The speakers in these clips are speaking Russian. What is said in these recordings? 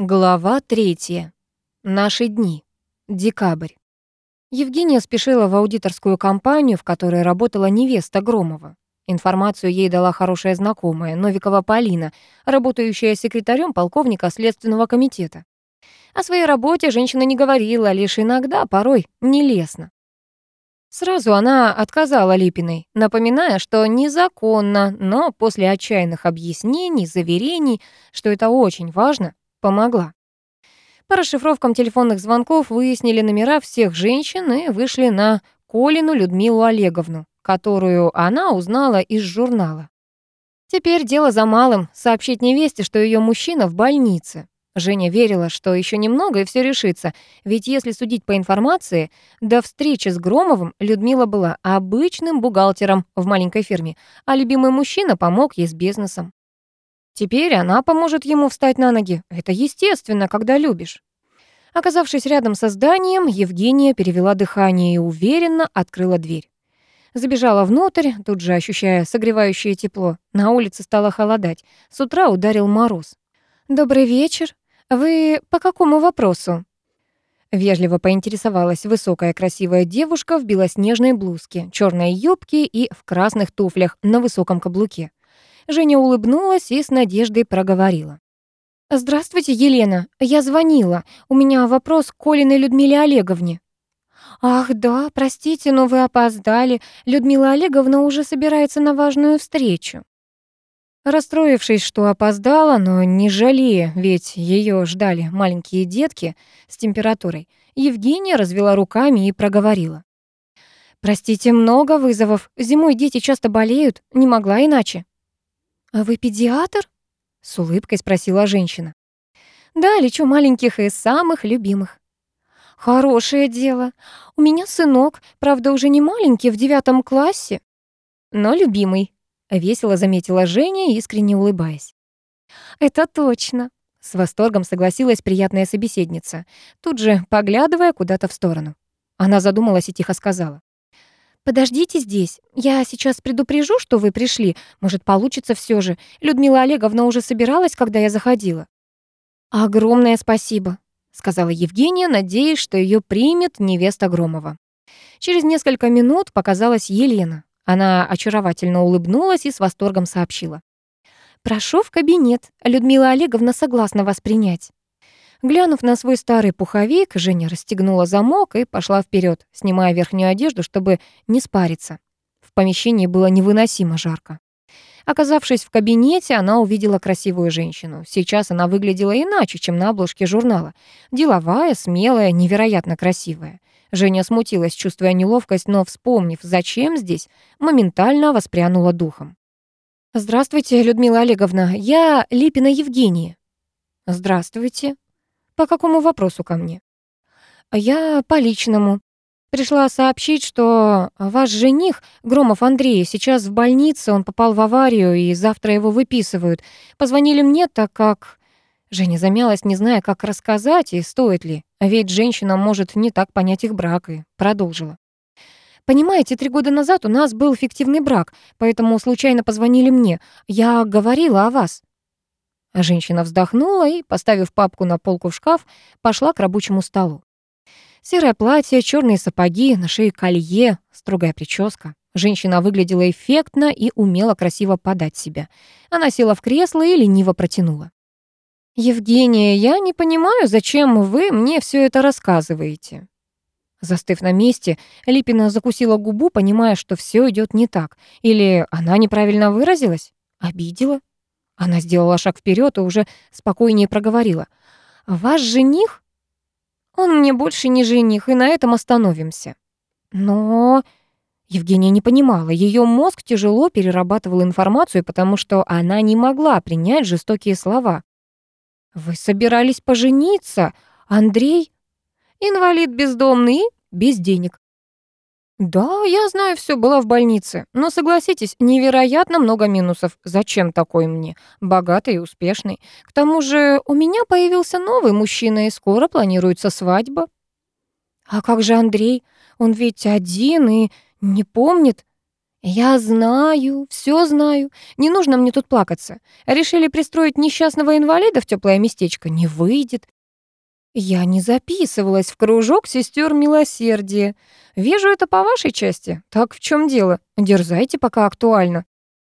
Глава третья. Наши дни. Декабрь. Евгения спешила в аудиторскую компанию, в которой работала невеста Громова. Информацию ей дала хорошая знакомая, Новикова Полина, работающая секретарем полковника Следственного комитета. О своей работе женщина не говорила, лишь иногда, порой, нелестно. Сразу она отказала Липиной, напоминая, что незаконно, но после отчаянных объяснений, заверений, что это очень важно, помогла. По расшифровкам телефонных звонков выяснили номера всех женщин и вышли на Колину Людмилу Олеговну, которую она узнала из журнала. Теперь дело за малым — сообщить невесте, что ее мужчина в больнице. Женя верила, что еще немного и все решится, ведь если судить по информации, до встречи с Громовым Людмила была обычным бухгалтером в маленькой фирме, а любимый мужчина помог ей с бизнесом. Теперь она поможет ему встать на ноги. Это естественно, когда любишь. Оказавшись рядом со зданием, Евгения перевела дыхание и уверенно открыла дверь. Забежала внутрь, тут же ощущая согревающее тепло. На улице стало холодать. С утра ударил мороз. «Добрый вечер. Вы по какому вопросу?» Вежливо поинтересовалась высокая красивая девушка в белоснежной блузке, черной юбке и в красных туфлях на высоком каблуке. Женя улыбнулась и с надеждой проговорила. «Здравствуйте, Елена. Я звонила. У меня вопрос к Колиной Людмиле Олеговне». «Ах, да, простите, но вы опоздали. Людмила Олеговна уже собирается на важную встречу». Расстроившись, что опоздала, но не жалея, ведь ее ждали маленькие детки с температурой, Евгения развела руками и проговорила. «Простите, много вызовов. Зимой дети часто болеют. Не могла иначе». «А вы педиатр?» — с улыбкой спросила женщина. «Да, лечу маленьких и самых любимых». «Хорошее дело. У меня сынок, правда, уже не маленький, в девятом классе, но любимый», — весело заметила Женя, искренне улыбаясь. «Это точно», — с восторгом согласилась приятная собеседница, тут же поглядывая куда-то в сторону. Она задумалась и тихо сказала. «Подождите здесь. Я сейчас предупрежу, что вы пришли. Может, получится все же. Людмила Олеговна уже собиралась, когда я заходила». «Огромное спасибо», — сказала Евгения, надеясь, что ее примет невеста Громова. Через несколько минут показалась Елена. Она очаровательно улыбнулась и с восторгом сообщила. «Прошу в кабинет. Людмила Олеговна согласна вас принять». Глянув на свой старый пуховик, Женя расстегнула замок и пошла вперед, снимая верхнюю одежду, чтобы не спариться. В помещении было невыносимо жарко. Оказавшись в кабинете, она увидела красивую женщину. Сейчас она выглядела иначе, чем на обложке журнала. Деловая, смелая, невероятно красивая. Женя смутилась, чувствуя неловкость, но, вспомнив, зачем здесь, моментально воспрянула духом. «Здравствуйте, Людмила Олеговна, я Липина Евгения». «Здравствуйте», «По какому вопросу ко мне?» «Я по личному. Пришла сообщить, что ваш жених, Громов Андрей, сейчас в больнице, он попал в аварию, и завтра его выписывают. Позвонили мне, так как...» Женя замялась, не зная, как рассказать и стоит ли. А ведь женщина может не так понять их брак, и продолжила. Понимаете, три года назад у нас был фиктивный брак, поэтому случайно позвонили мне. Я говорила о вас. Женщина вздохнула и, поставив папку на полку в шкаф, пошла к рабочему столу. Серое платье, черные сапоги, на шее колье, строгая прическа. Женщина выглядела эффектно и умела красиво подать себя. Она села в кресло и лениво протянула. «Евгения, я не понимаю, зачем вы мне все это рассказываете?» Застыв на месте, Липина закусила губу, понимая, что все идет не так. Или она неправильно выразилась? Обидела? Она сделала шаг вперед и уже спокойнее проговорила. «Ваш жених? Он мне больше не жених, и на этом остановимся». Но... Евгения не понимала, ее мозг тяжело перерабатывал информацию, потому что она не могла принять жестокие слова. «Вы собирались пожениться, Андрей?» «Инвалид бездомный без денег. «Да, я знаю, все была в больнице. Но согласитесь, невероятно много минусов. Зачем такой мне? Богатый и успешный. К тому же у меня появился новый мужчина, и скоро планируется свадьба». «А как же Андрей? Он ведь один и не помнит». «Я знаю, все знаю. Не нужно мне тут плакаться. Решили пристроить несчастного инвалида в теплое местечко? Не выйдет. Я не записывалась в кружок сестер милосердия. Вижу это по вашей части. Так в чем дело? Дерзайте, пока актуально.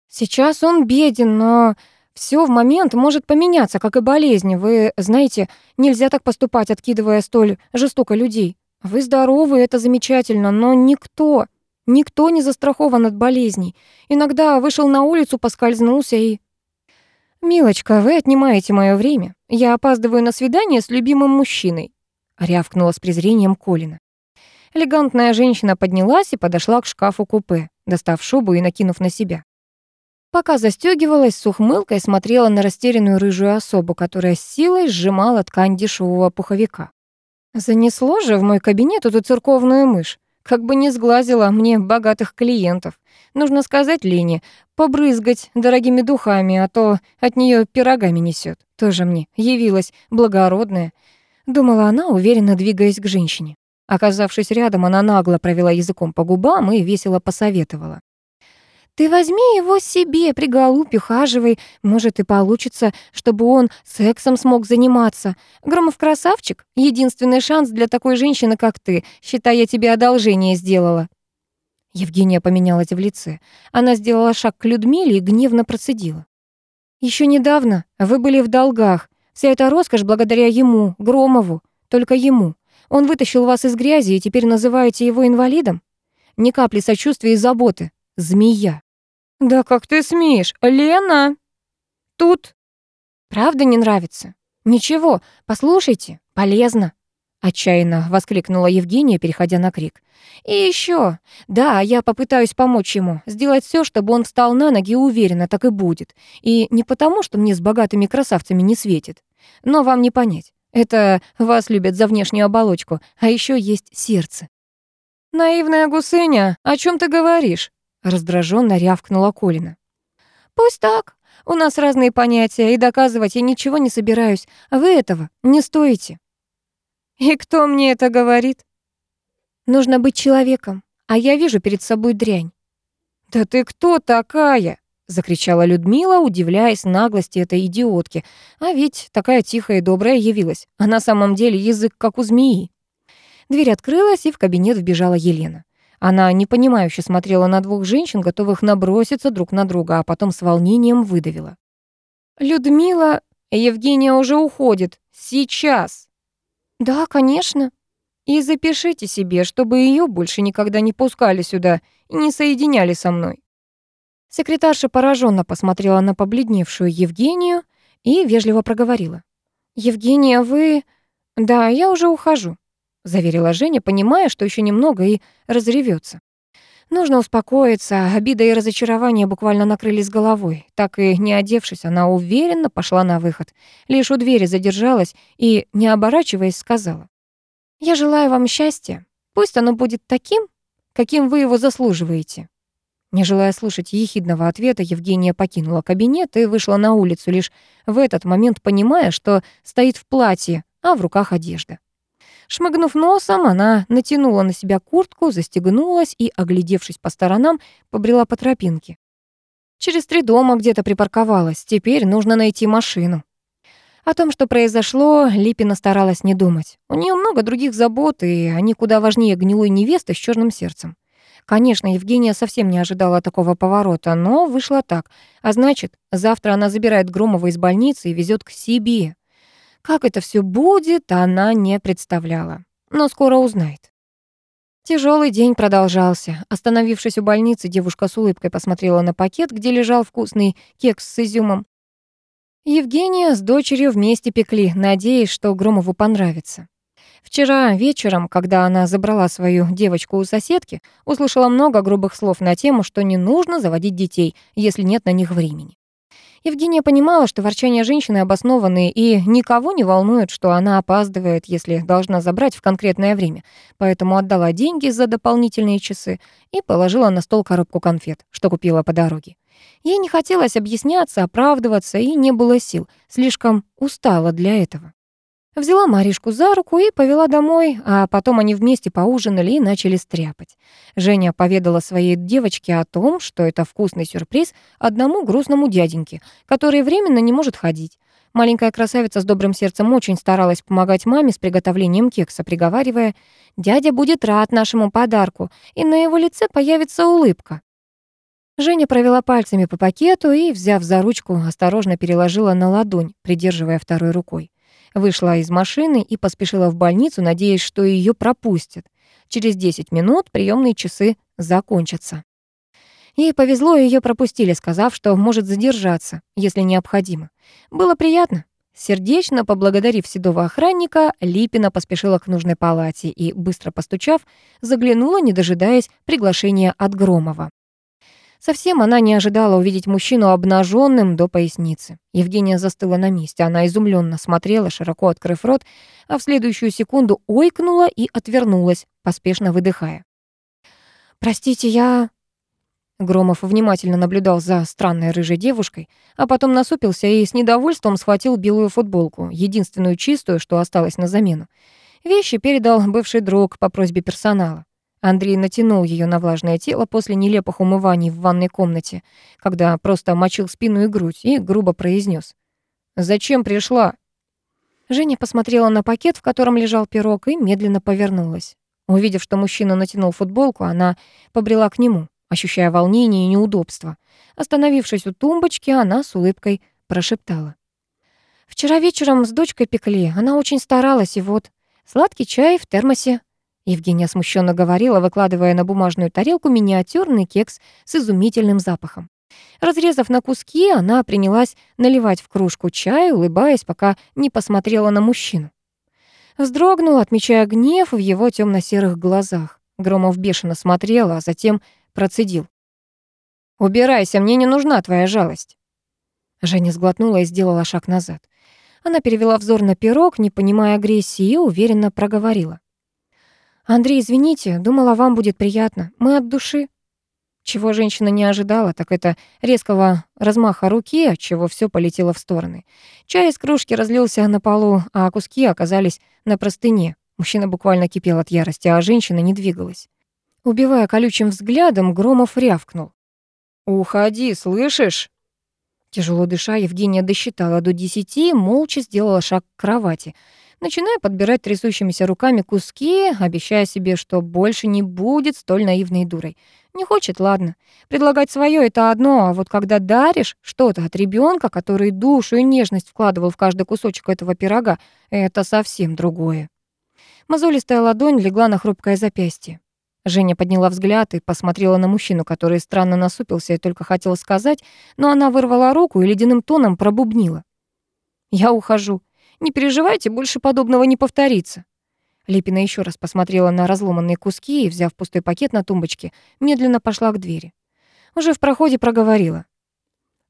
Сейчас он беден, но все в момент может поменяться, как и болезни. Вы знаете, нельзя так поступать, откидывая столь жестоко людей. Вы здоровы, это замечательно, но никто, никто не застрахован от болезней. Иногда вышел на улицу, поскользнулся и... «Милочка, вы отнимаете мое время. Я опаздываю на свидание с любимым мужчиной», — рявкнула с презрением Колина. Элегантная женщина поднялась и подошла к шкафу-купе, достав шубу и накинув на себя. Пока застёгивалась, с ухмылкой смотрела на растерянную рыжую особу, которая с силой сжимала ткань дешевого пуховика. Занесло же в мой кабинет эту церковную мышь. Как бы не сглазила мне богатых клиентов. Нужно сказать Лене, побрызгать дорогими духами, а то от нее пирогами несет. Тоже мне явилась благородная. Думала она, уверенно двигаясь к женщине. Оказавшись рядом, она нагло провела языком по губам и весело посоветовала. Ты возьми его себе, приголубь, ухаживай. Может, и получится, чтобы он сексом смог заниматься. Громов красавчик. Единственный шанс для такой женщины, как ты. Считай, я тебе одолжение сделала». Евгения поменялась в лице. Она сделала шаг к Людмиле и гневно процедила. Еще недавно вы были в долгах. Вся эта роскошь благодаря ему, Громову. Только ему. Он вытащил вас из грязи и теперь называете его инвалидом? Ни капли сочувствия и заботы. Змея. «Да как ты смеешь, Лена?» «Тут...» «Правда не нравится?» «Ничего, послушайте, полезно», — отчаянно воскликнула Евгения, переходя на крик. «И еще, да, я попытаюсь помочь ему, сделать все, чтобы он встал на ноги уверенно, так и будет. И не потому, что мне с богатыми красавцами не светит. Но вам не понять. Это вас любят за внешнюю оболочку, а еще есть сердце». «Наивная гусыня, о чем ты говоришь?» Раздраженно рявкнула Колина. Пусть так. У нас разные понятия, и доказывать я ничего не собираюсь. А вы этого не стоите. И кто мне это говорит? Нужно быть человеком, а я вижу перед собой дрянь. Да ты кто такая? закричала Людмила, удивляясь наглости этой идиотки. А ведь такая тихая и добрая явилась, а на самом деле язык как у змеи. Дверь открылась, и в кабинет вбежала Елена. Она непонимающе смотрела на двух женщин, готовых наброситься друг на друга, а потом с волнением выдавила. «Людмила, Евгения уже уходит. Сейчас!» «Да, конечно. И запишите себе, чтобы ее больше никогда не пускали сюда и не соединяли со мной». Секретарша пораженно посмотрела на побледневшую Евгению и вежливо проговорила. «Евгения, вы...» «Да, я уже ухожу» заверила Женя, понимая, что еще немного и разревется. Нужно успокоиться, обида и разочарование буквально накрыли с головой. Так и не одевшись, она уверенно пошла на выход. Лишь у двери задержалась и, не оборачиваясь, сказала. «Я желаю вам счастья. Пусть оно будет таким, каким вы его заслуживаете». Не желая слушать ехидного ответа, Евгения покинула кабинет и вышла на улицу, лишь в этот момент понимая, что стоит в платье, а в руках одежда. Шмыгнув носом, она натянула на себя куртку, застегнулась и, оглядевшись по сторонам, побрела по тропинке. Через три дома где-то припарковалась, теперь нужно найти машину. О том, что произошло, Липина старалась не думать. У нее много других забот, и они куда важнее гнилой невесты с черным сердцем. Конечно, Евгения совсем не ожидала такого поворота, но вышло так. А значит, завтра она забирает Громова из больницы и везет к себе. Как это все будет, она не представляла, но скоро узнает. Тяжелый день продолжался. Остановившись у больницы, девушка с улыбкой посмотрела на пакет, где лежал вкусный кекс с изюмом. Евгения с дочерью вместе пекли, надеясь, что Громову понравится. Вчера вечером, когда она забрала свою девочку у соседки, услышала много грубых слов на тему, что не нужно заводить детей, если нет на них времени. Евгения понимала, что ворчание женщины обоснованы и никого не волнует, что она опаздывает, если должна забрать в конкретное время. Поэтому отдала деньги за дополнительные часы и положила на стол коробку конфет, что купила по дороге. Ей не хотелось объясняться, оправдываться, и не было сил. Слишком устала для этого. Взяла Маришку за руку и повела домой, а потом они вместе поужинали и начали стряпать. Женя поведала своей девочке о том, что это вкусный сюрприз одному грустному дяденьке, который временно не может ходить. Маленькая красавица с добрым сердцем очень старалась помогать маме с приготовлением кекса, приговаривая, «Дядя будет рад нашему подарку, и на его лице появится улыбка». Женя провела пальцами по пакету и, взяв за ручку, осторожно переложила на ладонь, придерживая второй рукой. Вышла из машины и поспешила в больницу, надеясь, что ее пропустят. Через 10 минут приемные часы закончатся. Ей повезло, ее пропустили, сказав, что может задержаться, если необходимо. Было приятно. Сердечно поблагодарив седого охранника, Липина поспешила к нужной палате и, быстро постучав, заглянула, не дожидаясь приглашения от Громова. Совсем она не ожидала увидеть мужчину обнаженным до поясницы. Евгения застыла на месте. Она изумленно смотрела, широко открыв рот, а в следующую секунду ойкнула и отвернулась, поспешно выдыхая. «Простите, я...» Громов внимательно наблюдал за странной рыжей девушкой, а потом насупился и с недовольством схватил белую футболку, единственную чистую, что осталось на замену. Вещи передал бывший друг по просьбе персонала. Андрей натянул ее на влажное тело после нелепых умываний в ванной комнате, когда просто мочил спину и грудь, и грубо произнес: «Зачем пришла?» Женя посмотрела на пакет, в котором лежал пирог, и медленно повернулась. Увидев, что мужчина натянул футболку, она побрела к нему, ощущая волнение и неудобство. Остановившись у тумбочки, она с улыбкой прошептала. «Вчера вечером с дочкой пекли. Она очень старалась, и вот сладкий чай в термосе. Евгения смущенно говорила, выкладывая на бумажную тарелку миниатюрный кекс с изумительным запахом. Разрезав на куски, она принялась наливать в кружку чай, улыбаясь, пока не посмотрела на мужчину. Вздрогнула, отмечая гнев в его темно серых глазах. Громов бешено смотрел, а затем процедил. «Убирайся, мне не нужна твоя жалость». Женя сглотнула и сделала шаг назад. Она перевела взор на пирог, не понимая агрессии, и уверенно проговорила. «Андрей, извините, думала, вам будет приятно. Мы от души». Чего женщина не ожидала, так это резкого размаха руки, от чего все полетело в стороны. Чай из кружки разлился на полу, а куски оказались на простыне. Мужчина буквально кипел от ярости, а женщина не двигалась. Убивая колючим взглядом, Громов рявкнул. «Уходи, слышишь?» Тяжело дыша, Евгения досчитала до десяти, молча сделала шаг к кровати — начиная подбирать трясущимися руками куски, обещая себе, что больше не будет столь наивной дурой. Не хочет, ладно. Предлагать свое это одно, а вот когда даришь что-то от ребенка, который душу и нежность вкладывал в каждый кусочек этого пирога, это совсем другое. Мозолистая ладонь легла на хрупкое запястье. Женя подняла взгляд и посмотрела на мужчину, который странно насупился и только хотел сказать, но она вырвала руку и ледяным тоном пробубнила. «Я ухожу. Не переживайте, больше подобного не повторится». Липина еще раз посмотрела на разломанные куски и, взяв пустой пакет на тумбочке, медленно пошла к двери. Уже в проходе проговорила.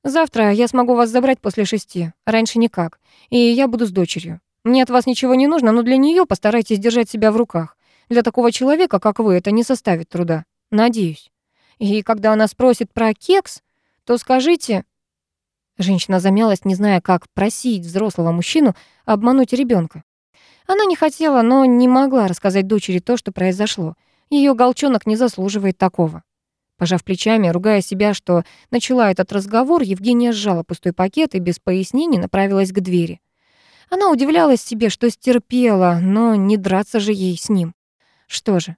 «Завтра я смогу вас забрать после шести, раньше никак, и я буду с дочерью. Мне от вас ничего не нужно, но для нее постарайтесь держать себя в руках. Для такого человека, как вы, это не составит труда. Надеюсь. И когда она спросит про кекс, то скажите, Женщина замялась, не зная, как просить взрослого мужчину обмануть ребенка. Она не хотела, но не могла рассказать дочери то, что произошло. Ее голчонок не заслуживает такого. Пожав плечами, ругая себя, что начала этот разговор, Евгения сжала пустой пакет и без пояснений направилась к двери. Она удивлялась себе, что стерпела, но не драться же ей с ним. Что же,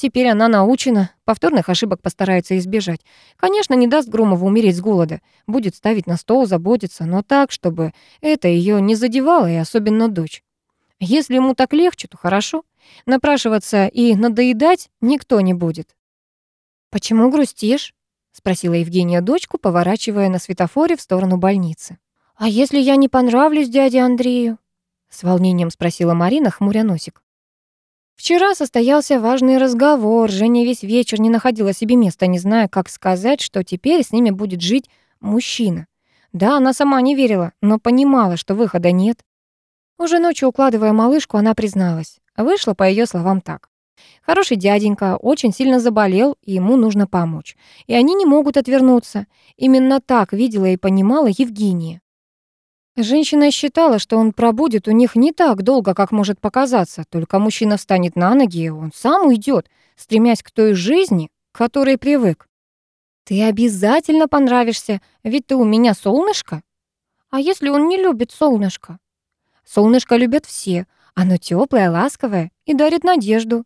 Теперь она научена, повторных ошибок постарается избежать. Конечно, не даст Громову умереть с голода, будет ставить на стол, заботиться, но так, чтобы это ее не задевало, и особенно дочь. Если ему так легче, то хорошо. Напрашиваться и надоедать никто не будет. «Почему грустишь?» — спросила Евгения дочку, поворачивая на светофоре в сторону больницы. «А если я не понравлюсь дяде Андрею?» — с волнением спросила Марина, хмуря носик. Вчера состоялся важный разговор. Женя весь вечер не находила себе места, не зная, как сказать, что теперь с ними будет жить мужчина. Да, она сама не верила, но понимала, что выхода нет. Уже ночью, укладывая малышку, она призналась. Вышло, по ее словам, так. Хороший дяденька очень сильно заболел, и ему нужно помочь. И они не могут отвернуться. Именно так видела и понимала Евгения. Женщина считала, что он пробудет у них не так долго, как может показаться, только мужчина встанет на ноги, и он сам уйдет, стремясь к той жизни, к которой привык. «Ты обязательно понравишься, ведь ты у меня солнышко». «А если он не любит солнышко?» «Солнышко любят все, оно теплое, ласковое и дарит надежду».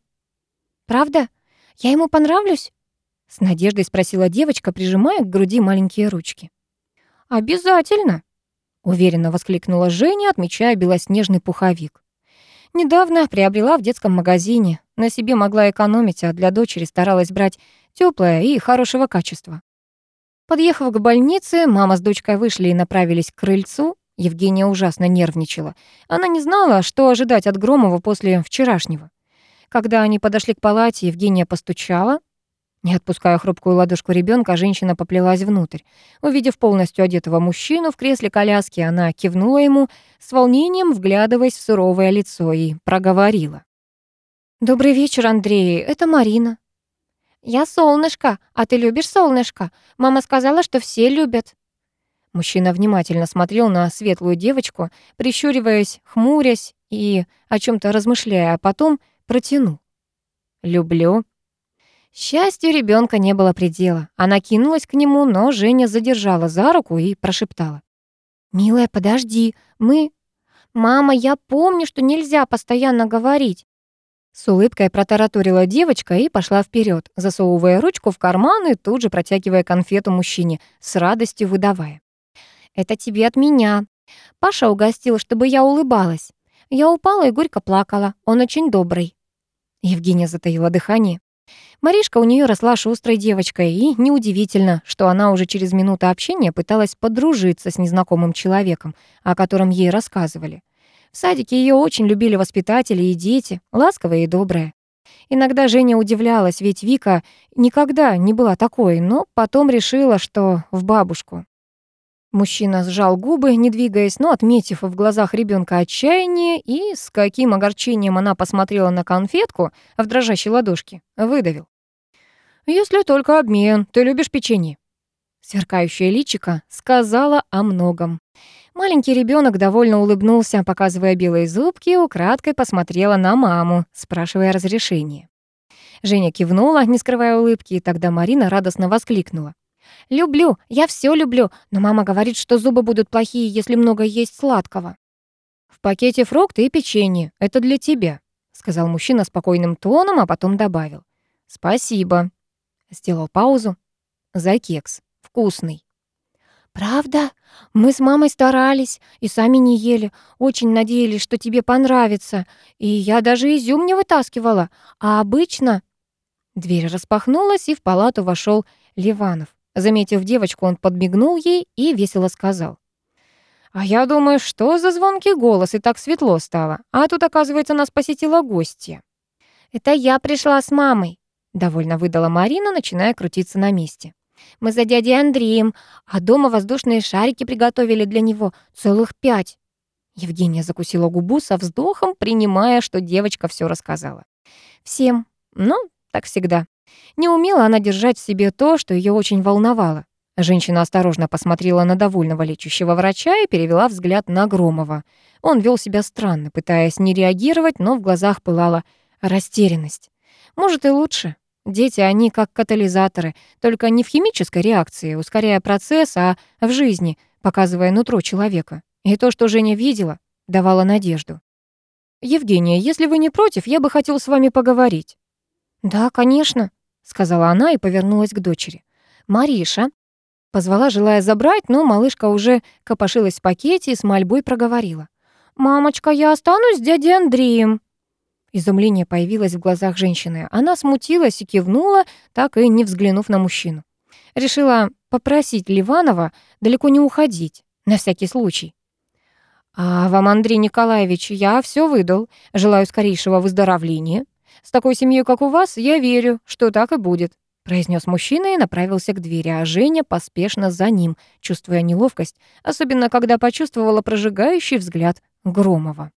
«Правда? Я ему понравлюсь?» С надеждой спросила девочка, прижимая к груди маленькие ручки. «Обязательно!» — уверенно воскликнула Женя, отмечая белоснежный пуховик. Недавно приобрела в детском магазине. На себе могла экономить, а для дочери старалась брать теплое и хорошего качества. Подъехав к больнице, мама с дочкой вышли и направились к крыльцу. Евгения ужасно нервничала. Она не знала, что ожидать от Громова после вчерашнего. Когда они подошли к палате, Евгения постучала. Не отпуская хрупкую ладошку ребенка, женщина поплелась внутрь. Увидев полностью одетого мужчину в кресле коляски, она кивнула ему, с волнением вглядываясь в суровое лицо, и проговорила. «Добрый вечер, Андрей, это Марина». «Я солнышко, а ты любишь солнышко? Мама сказала, что все любят». Мужчина внимательно смотрел на светлую девочку, прищуриваясь, хмурясь и о чем то размышляя, а потом протянул. «Люблю». Счастью ребенка не было предела. Она кинулась к нему, но Женя задержала за руку и прошептала. «Милая, подожди, мы...» «Мама, я помню, что нельзя постоянно говорить». С улыбкой протараторила девочка и пошла вперед, засовывая ручку в карман и тут же протягивая конфету мужчине, с радостью выдавая. «Это тебе от меня. Паша угостил, чтобы я улыбалась. Я упала и горько плакала. Он очень добрый». Евгения затаила дыхание. Маришка у нее росла шустрой девочкой, и неудивительно, что она уже через минуту общения пыталась подружиться с незнакомым человеком, о котором ей рассказывали. В садике ее очень любили воспитатели и дети, ласковые и добрые. Иногда Женя удивлялась, ведь Вика никогда не была такой, но потом решила, что в бабушку. Мужчина сжал губы, не двигаясь, но, отметив в глазах ребенка отчаяние и с каким огорчением она посмотрела на конфетку в дрожащей ладошке, выдавил. «Если только обмен, ты любишь печенье». Сверкающая личика сказала о многом. Маленький ребенок довольно улыбнулся, показывая белые зубки, и украдкой посмотрела на маму, спрашивая разрешения. Женя кивнула, не скрывая улыбки, и тогда Марина радостно воскликнула. «Люблю, я все люблю, но мама говорит, что зубы будут плохие, если много есть сладкого». «В пакете фрукты и печенье. Это для тебя», — сказал мужчина спокойным тоном, а потом добавил. «Спасибо». Сделал паузу. «За кекс. Вкусный». «Правда? Мы с мамой старались и сами не ели. Очень надеялись, что тебе понравится. И я даже изюм не вытаскивала. А обычно...» Дверь распахнулась, и в палату вошел Ливанов. Заметив девочку, он подмигнул ей и весело сказал. «А я думаю, что за звонкий голос, и так светло стало. А тут, оказывается, нас посетила гостья». «Это я пришла с мамой», — довольно выдала Марина, начиная крутиться на месте. «Мы за дядей Андреем, а дома воздушные шарики приготовили для него, целых пять». Евгения закусила губу со вздохом, принимая, что девочка все рассказала. «Всем. Ну, так всегда. Не умела она держать в себе то, что ее очень волновало. Женщина осторожно посмотрела на довольного лечащего врача и перевела взгляд на Громова. Он вел себя странно, пытаясь не реагировать, но в глазах пылала растерянность. Может, и лучше. Дети, они как катализаторы, только не в химической реакции, ускоряя процесс, а в жизни, показывая нутро человека. И то, что Женя видела, давало надежду. «Евгения, если вы не против, я бы хотел с вами поговорить». «Да, конечно», сказала она и повернулась к дочери. «Мариша». Позвала, желая забрать, но малышка уже копошилась в пакете и с мольбой проговорила. «Мамочка, я останусь с дядей Андреем». Изумление появилось в глазах женщины. Она смутилась и кивнула, так и не взглянув на мужчину. Решила попросить Ливанова далеко не уходить, на всякий случай. «А вам, Андрей Николаевич, я все выдал. Желаю скорейшего выздоровления. С такой семьей, как у вас, я верю, что так и будет», произнес мужчина и направился к двери, а Женя поспешно за ним, чувствуя неловкость, особенно когда почувствовала прожигающий взгляд Громова.